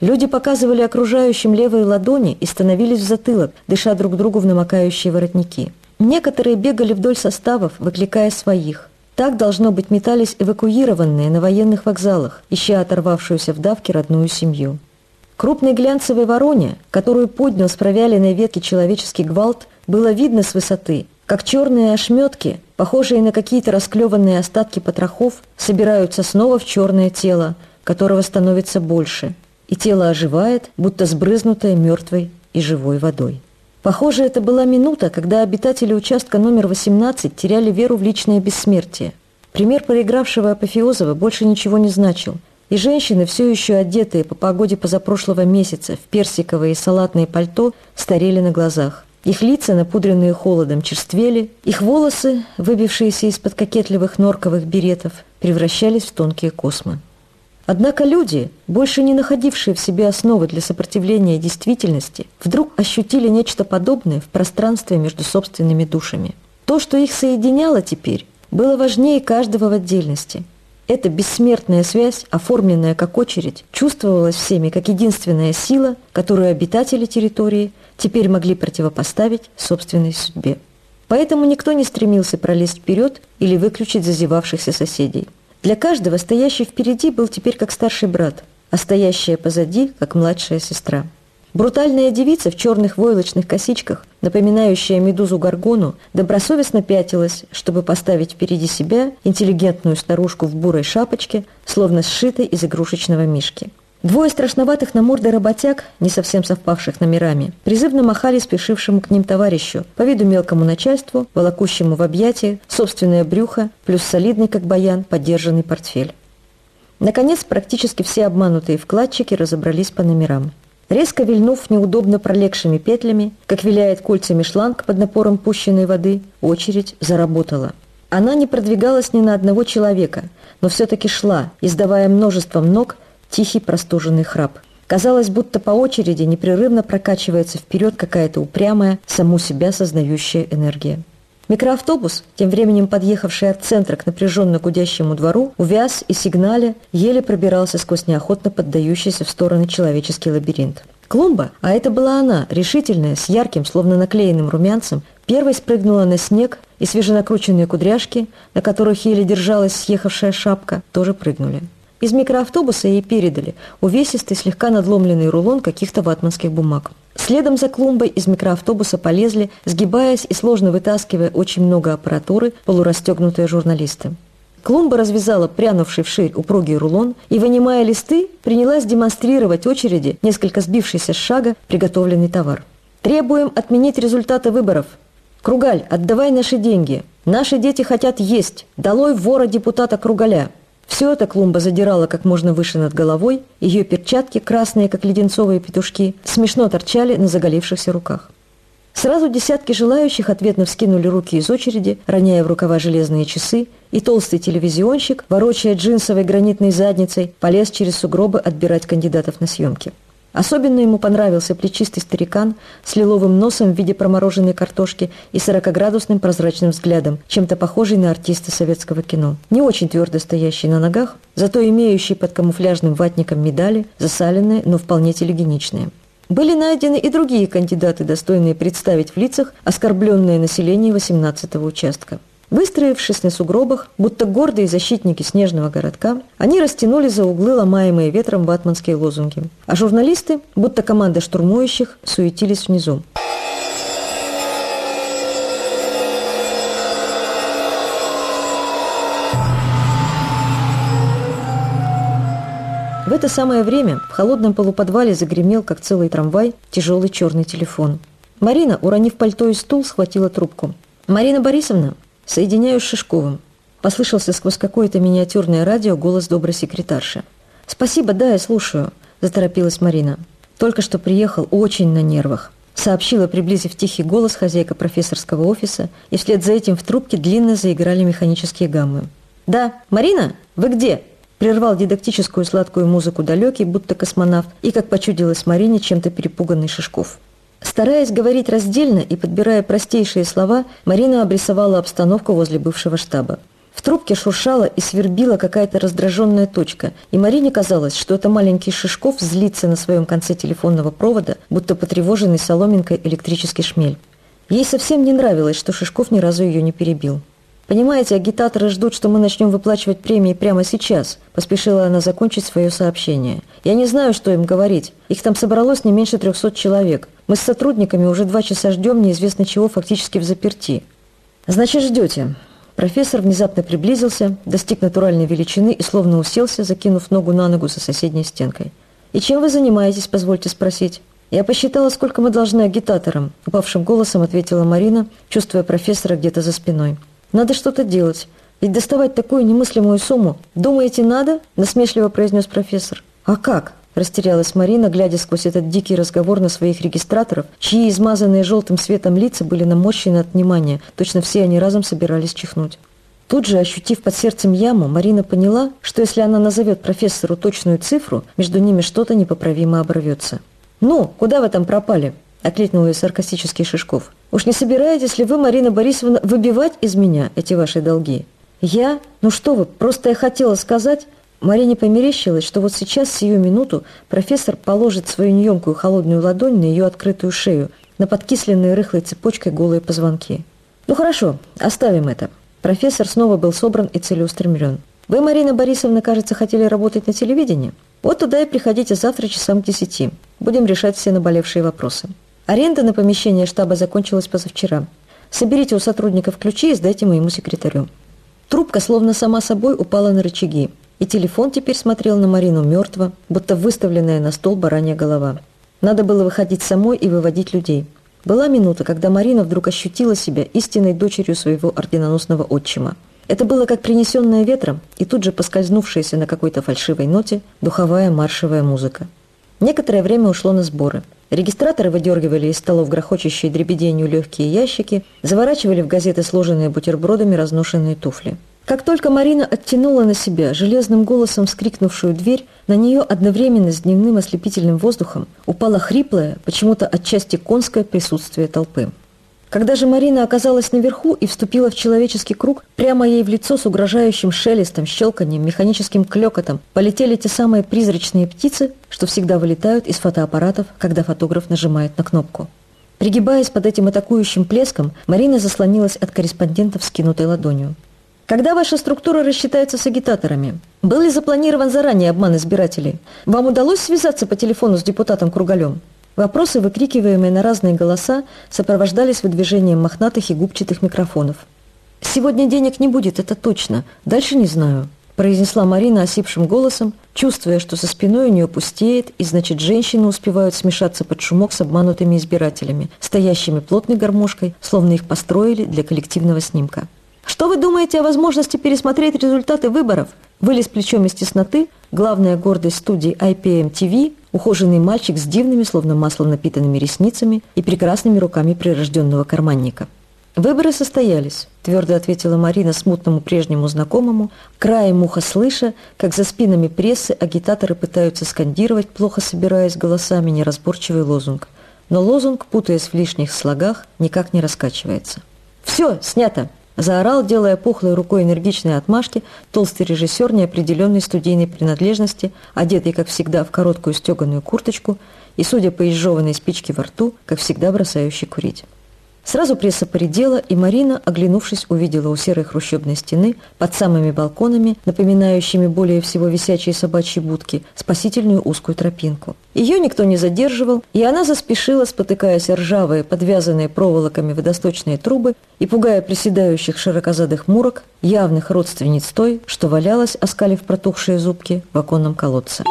Люди показывали окружающим левые ладони и становились в затылок, дыша друг другу в намокающие воротники. Некоторые бегали вдоль составов, выкликая своих. Так, должно быть, метались эвакуированные на военных вокзалах, ища оторвавшуюся в давке родную семью. Крупной глянцевой вороне, которую поднял с провяленной ветки человеческий гвалт, было видно с высоты, как черные ошметки, похожие на какие-то расклеванные остатки потрохов, собираются снова в черное тело, которого становится больше, и тело оживает, будто сбрызнутое мертвой и живой водой. Похоже, это была минута, когда обитатели участка номер 18 теряли веру в личное бессмертие. Пример проигравшего Апофеозова больше ничего не значил, и женщины, все еще одетые по погоде позапрошлого месяца в персиковые и салатные пальто, старели на глазах. Их лица, напудренные холодом, черствели, их волосы, выбившиеся из-под кокетливых норковых беретов, превращались в тонкие космы. Однако люди, больше не находившие в себе основы для сопротивления действительности, вдруг ощутили нечто подобное в пространстве между собственными душами. То, что их соединяло теперь, было важнее каждого в отдельности. Эта бессмертная связь, оформленная как очередь, чувствовалась всеми как единственная сила, которую обитатели территории теперь могли противопоставить собственной судьбе. Поэтому никто не стремился пролезть вперед или выключить зазевавшихся соседей. Для каждого стоящий впереди был теперь как старший брат, а стоящая позади – как младшая сестра. Брутальная девица в черных войлочных косичках, напоминающая медузу Гаргону, добросовестно пятилась, чтобы поставить впереди себя интеллигентную старушку в бурой шапочке, словно сшитой из игрушечного мишки. Двое страшноватых на морды работяг, не совсем совпавших номерами, призывно махали спешившему к ним товарищу, по виду мелкому начальству, волокущему в объятии, собственное брюхо, плюс солидный, как баян, поддержанный портфель. Наконец, практически все обманутые вкладчики разобрались по номерам. Резко вильнув неудобно пролегшими петлями, как виляет кольцами шланг под напором пущенной воды, очередь заработала. Она не продвигалась ни на одного человека, но все-таки шла, издавая множеством ног тихий простуженный храп. Казалось, будто по очереди непрерывно прокачивается вперед какая-то упрямая, саму себя сознающая энергия. Микроавтобус, тем временем подъехавший от центра к напряженно гудящему двору, увяз и сигнале еле пробирался сквозь неохотно поддающийся в стороны человеческий лабиринт. Клумба, а это была она, решительная, с ярким, словно наклеенным румянцем, первой спрыгнула на снег, и свеженакрученные кудряшки, на которых еле держалась съехавшая шапка, тоже прыгнули. Из микроавтобуса ей передали увесистый, слегка надломленный рулон каких-то ватманских бумаг. Следом за клумбой из микроавтобуса полезли, сгибаясь и сложно вытаскивая очень много аппаратуры, полурастегнутые журналисты. Клумба развязала прянувший вширь упругий рулон и, вынимая листы, принялась демонстрировать очереди, несколько сбившийся с шага, приготовленный товар. «Требуем отменить результаты выборов. Кругаль, отдавай наши деньги. Наши дети хотят есть. Долой вора депутата Кругаля». Все это клумба задирала как можно выше над головой, ее перчатки, красные, как леденцовые петушки, смешно торчали на заголившихся руках. Сразу десятки желающих ответно вскинули руки из очереди, роняя в рукава железные часы, и толстый телевизионщик, ворочая джинсовой гранитной задницей, полез через сугробы отбирать кандидатов на съемки. Особенно ему понравился плечистый старикан с лиловым носом в виде промороженной картошки и сорокоградусным прозрачным взглядом, чем-то похожий на артиста советского кино. Не очень твердо стоящий на ногах, зато имеющий под камуфляжным ватником медали, засаленные, но вполне телегеничные. Были найдены и другие кандидаты, достойные представить в лицах оскорбленное население 18-го участка. Выстроившись на сугробах, будто гордые защитники снежного городка, они растянули за углы ломаемые ветром ватманские лозунги. А журналисты, будто команда штурмующих, суетились внизу. В это самое время в холодном полуподвале загремел, как целый трамвай, тяжелый черный телефон. Марина, уронив пальто и стул, схватила трубку. «Марина Борисовна, «Соединяю с Шишковым», – послышался сквозь какое-то миниатюрное радио голос доброй секретарши. «Спасибо, да, я слушаю», – заторопилась Марина. «Только что приехал очень на нервах», – сообщила, приблизив тихий голос хозяйка профессорского офиса, и вслед за этим в трубке длинно заиграли механические гаммы. «Да, Марина, вы где?» прервал дидактическую сладкую музыку далекий, будто космонавт, и, как почудилось Марине, чем-то перепуганный Шишков. Стараясь говорить раздельно и подбирая простейшие слова, Марина обрисовала обстановку возле бывшего штаба. В трубке шуршала и свербила какая-то раздраженная точка, и Марине казалось, что это маленький Шишков злится на своем конце телефонного провода, будто потревоженный соломинкой электрический шмель. Ей совсем не нравилось, что Шишков ни разу ее не перебил. «Понимаете, агитаторы ждут, что мы начнем выплачивать премии прямо сейчас», – поспешила она закончить свое сообщение. «Я не знаю, что им говорить. Их там собралось не меньше трехсот человек. Мы с сотрудниками уже два часа ждем неизвестно чего фактически в заперти». «Значит, ждете». Профессор внезапно приблизился, достиг натуральной величины и словно уселся, закинув ногу на ногу за соседней стенкой. «И чем вы занимаетесь, позвольте спросить?» «Я посчитала, сколько мы должны агитаторам», – упавшим голосом ответила Марина, чувствуя профессора где-то за спиной. «Надо что-то делать. Ведь доставать такую немыслимую сумму, думаете, надо?» – насмешливо произнес профессор. «А как?» – растерялась Марина, глядя сквозь этот дикий разговор на своих регистраторов, чьи измазанные желтым светом лица были наморщены от внимания, точно все они разом собирались чихнуть. Тут же, ощутив под сердцем яму, Марина поняла, что если она назовет профессору точную цифру, между ними что-то непоправимо оборвется. «Ну, куда вы там пропали?» – окликнул ее саркастический Шишков. «Уж не собираетесь ли вы, Марина Борисовна, выбивать из меня эти ваши долги?» «Я? Ну что вы, просто я хотела сказать...» Марине померещилось, что вот сейчас, сию минуту, профессор положит свою неемкую холодную ладонь на ее открытую шею, на подкисленные рыхлой цепочкой голые позвонки. «Ну хорошо, оставим это». Профессор снова был собран и целеустремлен. «Вы, Марина Борисовна, кажется, хотели работать на телевидении? Вот туда и приходите завтра часам к десяти. Будем решать все наболевшие вопросы. Аренда на помещение штаба закончилась позавчера. Соберите у сотрудников ключи и сдайте моему секретарю. Трубка словно сама собой упала на рычаги, и телефон теперь смотрел на Марину мертво, будто выставленная на стол баранья голова. Надо было выходить самой и выводить людей. Была минута, когда Марина вдруг ощутила себя истинной дочерью своего орденоносного отчима. Это было как принесенная ветром и тут же поскользнувшаяся на какой-то фальшивой ноте духовая маршевая музыка. Некоторое время ушло на сборы. Регистраторы выдергивали из столов грохочущие дребеденью легкие ящики, заворачивали в газеты сложенные бутербродами разношенные туфли. Как только Марина оттянула на себя железным голосом вскрикнувшую дверь, на нее одновременно с дневным ослепительным воздухом упало хриплое, почему-то отчасти конское присутствие толпы. Когда же Марина оказалась наверху и вступила в человеческий круг, прямо ей в лицо с угрожающим шелестом, щелканием, механическим клёкотом полетели те самые призрачные птицы, что всегда вылетают из фотоаппаратов, когда фотограф нажимает на кнопку. Пригибаясь под этим атакующим плеском, Марина заслонилась от корреспондентов скинутой ладонью. Когда ваша структура рассчитается с агитаторами? Был ли запланирован заранее обман избирателей? Вам удалось связаться по телефону с депутатом Кругалем? Вопросы, выкрикиваемые на разные голоса, сопровождались выдвижением мохнатых и губчатых микрофонов. «Сегодня денег не будет, это точно. Дальше не знаю», – произнесла Марина осипшим голосом, чувствуя, что со спиной у нее пустеет, и значит, женщины успевают смешаться под шумок с обманутыми избирателями, стоящими плотной гармошкой, словно их построили для коллективного снимка. «Что вы думаете о возможности пересмотреть результаты выборов?» Вылез плечом из тесноты главная гордость студии IPM TV ухоженный мальчик с дивными, словно маслом напитанными ресницами и прекрасными руками прирожденного карманника. «Выборы состоялись», – твердо ответила Марина смутному прежнему знакомому, краем уха слыша, как за спинами прессы агитаторы пытаются скандировать, плохо собираясь голосами, неразборчивый лозунг. Но лозунг, путаясь в лишних слогах, никак не раскачивается. «Все, снято!» Заорал, делая пухлой рукой энергичные отмашки, толстый режиссер неопределенной студийной принадлежности, одетый, как всегда, в короткую стеганую курточку и, судя по изжеванной спичке во рту, как всегда бросающий курить. Сразу пресса поредела, и Марина, оглянувшись, увидела у серой хрущебной стены, под самыми балконами, напоминающими более всего висячие собачьи будки, спасительную узкую тропинку. Ее никто не задерживал, и она заспешила, спотыкаясь ржавые, подвязанные проволоками водосточные трубы и пугая приседающих широкозадых мурок, явных родственниц той, что валялась, оскалив протухшие зубки, в оконном колодце.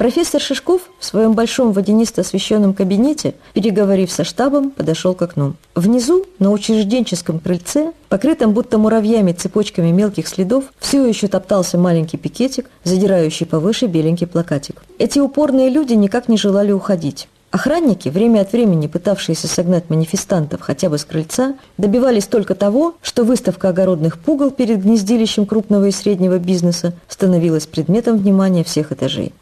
Профессор Шишков в своем большом водянисто освещенном кабинете, переговорив со штабом, подошел к окну. Внизу, на учрежденческом крыльце, покрытом будто муравьями цепочками мелких следов, все еще топтался маленький пикетик, задирающий повыше беленький плакатик. Эти упорные люди никак не желали уходить. Охранники, время от времени пытавшиеся согнать манифестантов хотя бы с крыльца, добивались только того, что выставка огородных пугал перед гнездилищем крупного и среднего бизнеса становилась предметом внимания всех этажей.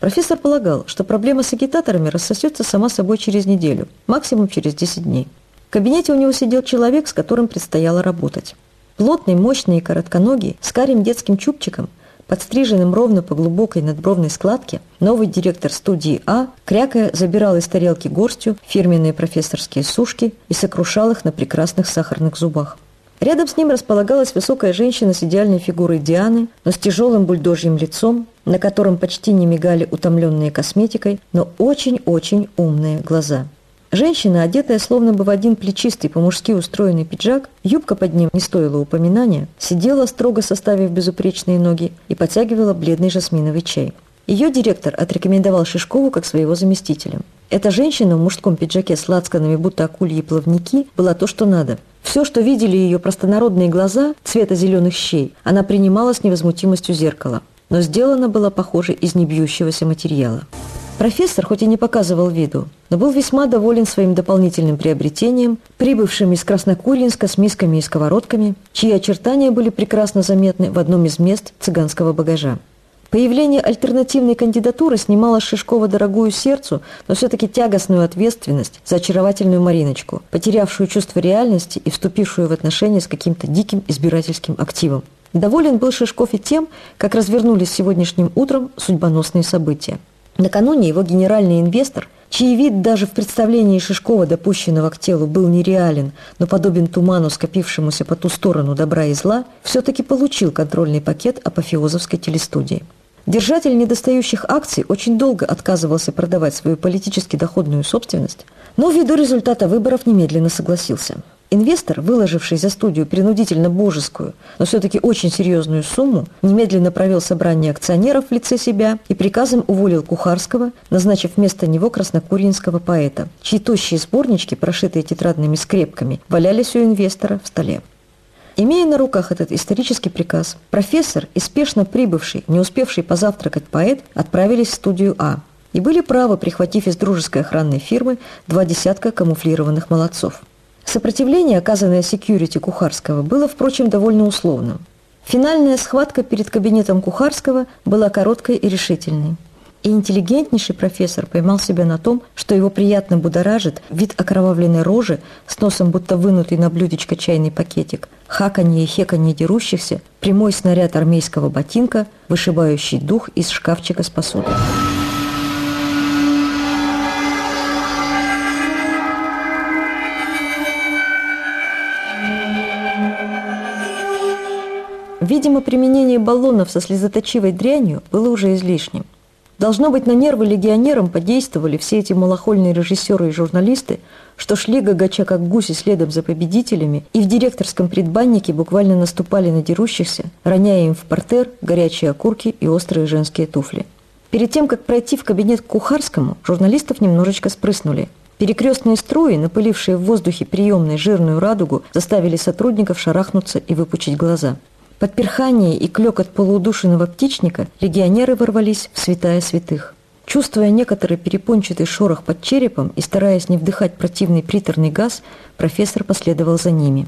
Профессор полагал, что проблема с агитаторами рассосется сама собой через неделю, максимум через 10 дней. В кабинете у него сидел человек, с которым предстояло работать. Плотный, мощный и коротконогий, с карим детским чубчиком, подстриженным ровно по глубокой надбровной складке, новый директор студии А, крякая, забирал из тарелки горстью фирменные профессорские сушки и сокрушал их на прекрасных сахарных зубах. Рядом с ним располагалась высокая женщина с идеальной фигурой Дианы, но с тяжелым бульдожьим лицом, на котором почти не мигали утомленные косметикой, но очень-очень умные глаза. Женщина, одетая словно бы в один плечистый по-мужски устроенный пиджак, юбка под ним не стоила упоминания, сидела строго составив безупречные ноги и подтягивала бледный жасминовый чай. Ее директор отрекомендовал Шишкову как своего заместителя. Эта женщина в мужском пиджаке с лацканами, будто акульи плавники, была то, что надо. Все, что видели ее простонародные глаза цвета зеленых щей, она принимала с невозмутимостью зеркала. Но сделана была, похоже, из небьющегося материала. Профессор, хоть и не показывал виду, но был весьма доволен своим дополнительным приобретением, прибывшим из Краснокурьинска с мисками и сковородками, чьи очертания были прекрасно заметны в одном из мест цыганского багажа. Появление альтернативной кандидатуры снимало Шишкова дорогую сердцу, но все-таки тягостную ответственность за очаровательную Мариночку, потерявшую чувство реальности и вступившую в отношения с каким-то диким избирательским активом. Доволен был Шишков и тем, как развернулись сегодняшним утром судьбоносные события. Накануне его генеральный инвестор, чей вид даже в представлении Шишкова, допущенного к телу, был нереален, но подобен туману, скопившемуся по ту сторону добра и зла, все-таки получил контрольный пакет апофеозовской телестудии. Держатель недостающих акций очень долго отказывался продавать свою политически доходную собственность, но ввиду результата выборов немедленно согласился – Инвестор, выложивший за студию принудительно божескую, но все-таки очень серьезную сумму, немедленно провел собрание акционеров в лице себя и приказом уволил Кухарского, назначив вместо него краснокурьинского поэта, чьи тощие сборнички, прошитые тетрадными скрепками, валялись у инвестора в столе. Имея на руках этот исторический приказ, профессор и спешно прибывший, не успевший позавтракать поэт, отправились в студию А и были правы, прихватив из дружеской охранной фирмы два десятка камуфлированных молодцов. Сопротивление, оказанное секьюрити Кухарского, было, впрочем, довольно условным. Финальная схватка перед кабинетом Кухарского была короткой и решительной. И интеллигентнейший профессор поймал себя на том, что его приятно будоражит вид окровавленной рожи с носом будто вынутый на блюдечко чайный пакетик, хаканье и хеканье дерущихся, прямой снаряд армейского ботинка, вышибающий дух из шкафчика с посудой. Видимо, применение баллонов со слезоточивой дрянью было уже излишним. Должно быть, на нервы легионерам подействовали все эти малохольные режиссеры и журналисты, что шли гагача как гуси следом за победителями и в директорском предбаннике буквально наступали на дерущихся, роняя им в портер горячие окурки и острые женские туфли. Перед тем, как пройти в кабинет к Кухарскому, журналистов немножечко спрыснули. Перекрестные струи, напылившие в воздухе приемной жирную радугу, заставили сотрудников шарахнуться и выпучить глаза – под перхание и клёкот полуудушенного птичника легионеры ворвались в святая святых. Чувствуя некоторый перепончатый шорох под черепом и стараясь не вдыхать противный приторный газ, профессор последовал за ними.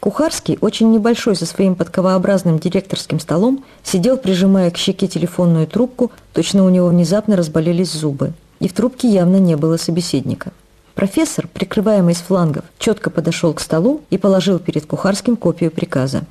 Кухарский, очень небольшой за своим подковообразным директорским столом, сидел, прижимая к щеке телефонную трубку, точно у него внезапно разболелись зубы. И в трубке явно не было собеседника. Профессор, прикрываемый с флангов, четко подошел к столу и положил перед Кухарским копию приказа.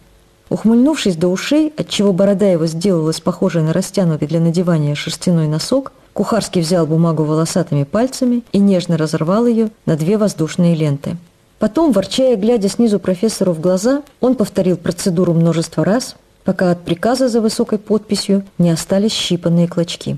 Ухмыльнувшись до ушей, отчего борода его сделалась похожей на растянутый для надевания шерстяной носок, Кухарский взял бумагу волосатыми пальцами и нежно разорвал ее на две воздушные ленты. Потом, ворчая, глядя снизу профессору в глаза, он повторил процедуру множество раз, пока от приказа за высокой подписью не остались щипанные клочки.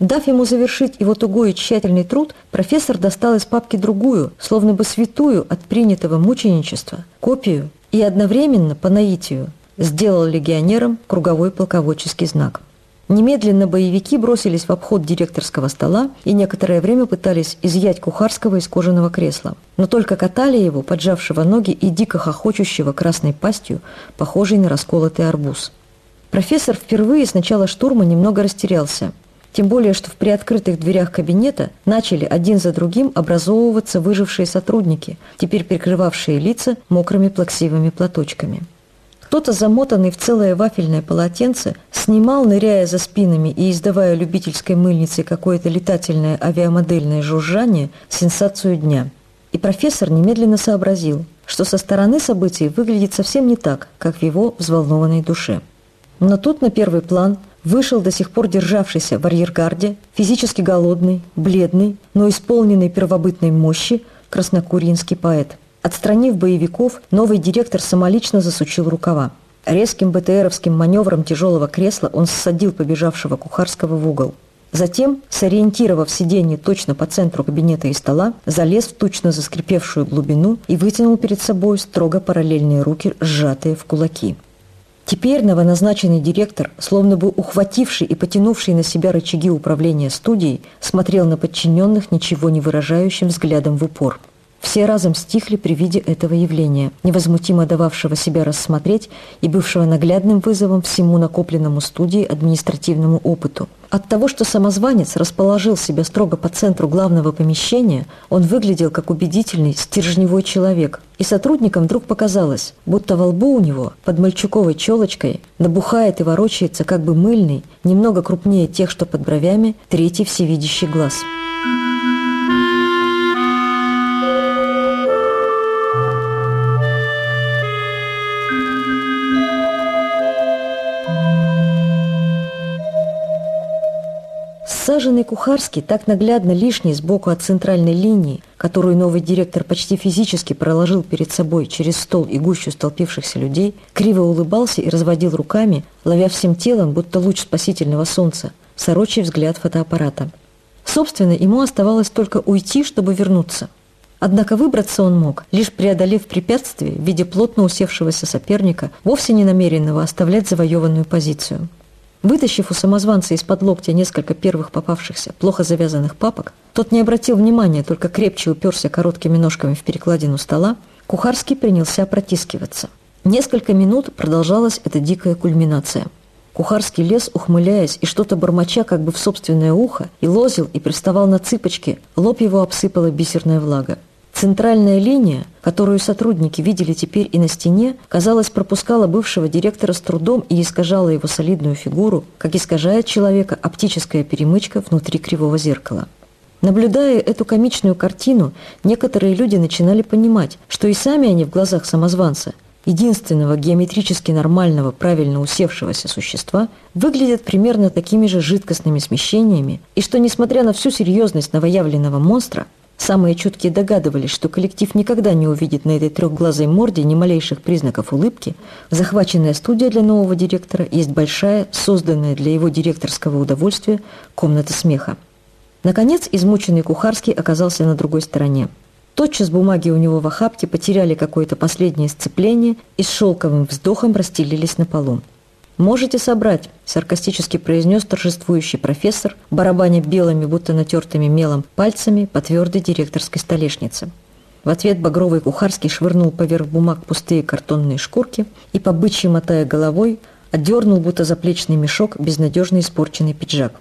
Дав ему завершить его тугой и тщательный труд, профессор достал из папки другую, словно бы святую от принятого мученичества, копию и одновременно, по наитию, сделал легионерам круговой полководческий знак. Немедленно боевики бросились в обход директорского стола и некоторое время пытались изъять Кухарского из кожаного кресла, но только катали его, поджавшего ноги и дико хохочущего красной пастью, похожей на расколотый арбуз. Профессор впервые с начала штурма немного растерялся – тем более, что в приоткрытых дверях кабинета начали один за другим образовываться выжившие сотрудники, теперь прикрывавшие лица мокрыми плаксивыми платочками. Кто-то, замотанный в целое вафельное полотенце, снимал, ныряя за спинами и издавая любительской мыльницей какое-то летательное авиамодельное жужжание, сенсацию дня. И профессор немедленно сообразил, что со стороны событий выглядит совсем не так, как в его взволнованной душе. Но тут на первый план вышел до сих пор державшийся в арьергарде, физически голодный, бледный, но исполненный первобытной мощи краснокурьинский поэт – Отстранив боевиков, новый директор самолично засучил рукава. Резким БТРовским маневром тяжелого кресла он ссадил побежавшего Кухарского в угол. Затем, сориентировав сиденье точно по центру кабинета и стола, залез в тучно заскрипевшую глубину и вытянул перед собой строго параллельные руки, сжатые в кулаки. Теперь новоназначенный директор, словно бы ухвативший и потянувший на себя рычаги управления студией, смотрел на подчиненных ничего не выражающим взглядом в упор – все разом стихли при виде этого явления, невозмутимо дававшего себя рассмотреть и бывшего наглядным вызовом всему накопленному студии административному опыту. От того, что самозванец расположил себя строго по центру главного помещения, он выглядел как убедительный, стержневой человек. И сотрудникам вдруг показалось, будто во лбу у него, под мальчуковой челочкой, набухает и ворочается как бы мыльный, немного крупнее тех, что под бровями, третий всевидящий глаз. Саженный Кухарский, так наглядно лишний сбоку от центральной линии, которую новый директор почти физически проложил перед собой через стол и гущу столпившихся людей, криво улыбался и разводил руками, ловя всем телом, будто луч спасительного солнца, сорочий взгляд фотоаппарата. Собственно, ему оставалось только уйти, чтобы вернуться. Однако выбраться он мог, лишь преодолев препятствие в виде плотно усевшегося соперника, вовсе не намеренного оставлять завоеванную позицию. Вытащив у самозванца из-под локтя несколько первых попавшихся, плохо завязанных папок, тот не обратил внимания, только крепче уперся короткими ножками в перекладину стола, Кухарский принялся протискиваться. Несколько минут продолжалась эта дикая кульминация. Кухарский лез, ухмыляясь и что-то бормоча как бы в собственное ухо, и лозил, и приставал на цыпочки, лоб его обсыпала бисерная влага. Центральная линия, которую сотрудники видели теперь и на стене, казалось, пропускала бывшего директора с трудом и искажала его солидную фигуру, как искажает человека оптическая перемычка внутри кривого зеркала. Наблюдая эту комичную картину, некоторые люди начинали понимать, что и сами они в глазах самозванца, единственного геометрически нормального, правильно усевшегося существа, выглядят примерно такими же жидкостными смещениями, и что, несмотря на всю серьезность новоявленного монстра, Самые чуткие догадывались, что коллектив никогда не увидит на этой трехглазой морде ни малейших признаков улыбки. Захваченная студия для нового директора есть большая, созданная для его директорского удовольствия, комната смеха. Наконец, измученный Кухарский оказался на другой стороне. Тотчас бумаги у него в охапке потеряли какое-то последнее сцепление и с шелковым вздохом расстелились на полу. «Можете собрать», – саркастически произнес торжествующий профессор, барабаня белыми, будто натертыми мелом, пальцами по твердой директорской столешнице. В ответ Багровый Кухарский швырнул поверх бумаг пустые картонные шкурки и, по бычьи мотая головой, отдернул будто заплечный мешок безнадежно испорченный пиджак.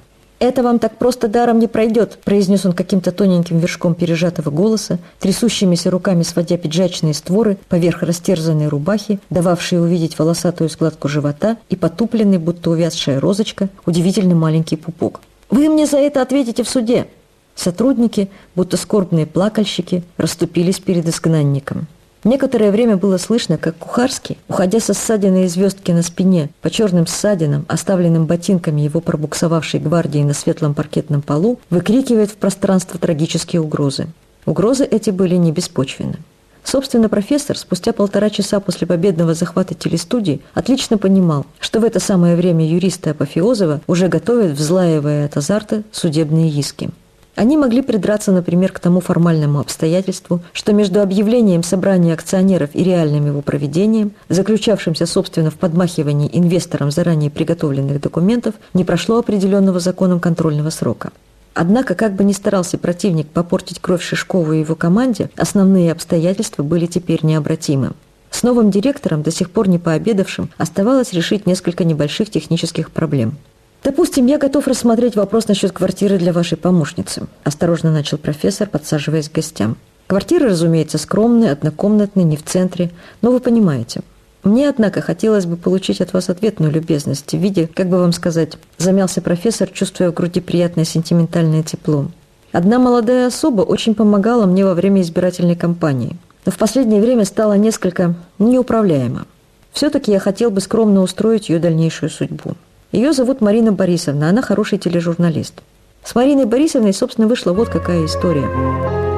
«Это вам так просто даром не пройдет», – произнес он каким-то тоненьким вершком пережатого голоса, трясущимися руками сводя пиджачные створы поверх растерзанной рубахи, дававшие увидеть волосатую складку живота и потупленный, будто увязшая розочка, удивительно маленький пупок. «Вы мне за это ответите в суде!» Сотрудники, будто скорбные плакальщики, расступились перед изгнанником. Некоторое время было слышно, как Кухарский, уходя со ссадиной звездки на спине, по черным ссадинам, оставленным ботинками его пробуксовавшей гвардии на светлом паркетном полу, выкрикивает в пространство трагические угрозы. Угрозы эти были не беспочвенны. Собственно, профессор спустя полтора часа после победного захвата телестудии отлично понимал, что в это самое время юристы Апофеозова уже готовят, взлаивая от азарта, судебные иски. Они могли придраться, например, к тому формальному обстоятельству, что между объявлением собрания акционеров и реальным его проведением, заключавшимся, собственно, в подмахивании инвесторам заранее приготовленных документов, не прошло определенного законом контрольного срока. Однако, как бы ни старался противник попортить кровь Шишкову и его команде, основные обстоятельства были теперь необратимы. С новым директором, до сих пор не пообедавшим, оставалось решить несколько небольших технических проблем – «Допустим, я готов рассмотреть вопрос насчет квартиры для вашей помощницы», осторожно начал профессор, подсаживаясь к гостям. «Квартира, разумеется, скромная, однокомнатная, не в центре, но вы понимаете. Мне, однако, хотелось бы получить от вас ответную любезность в виде, как бы вам сказать, замялся профессор, чувствуя в груди приятное сентиментальное тепло. Одна молодая особа очень помогала мне во время избирательной кампании, но в последнее время стала несколько неуправляема. Все-таки я хотел бы скромно устроить ее дальнейшую судьбу. Ее зовут Марина Борисовна, она хороший тележурналист. С Мариной Борисовной, собственно, вышла вот какая история.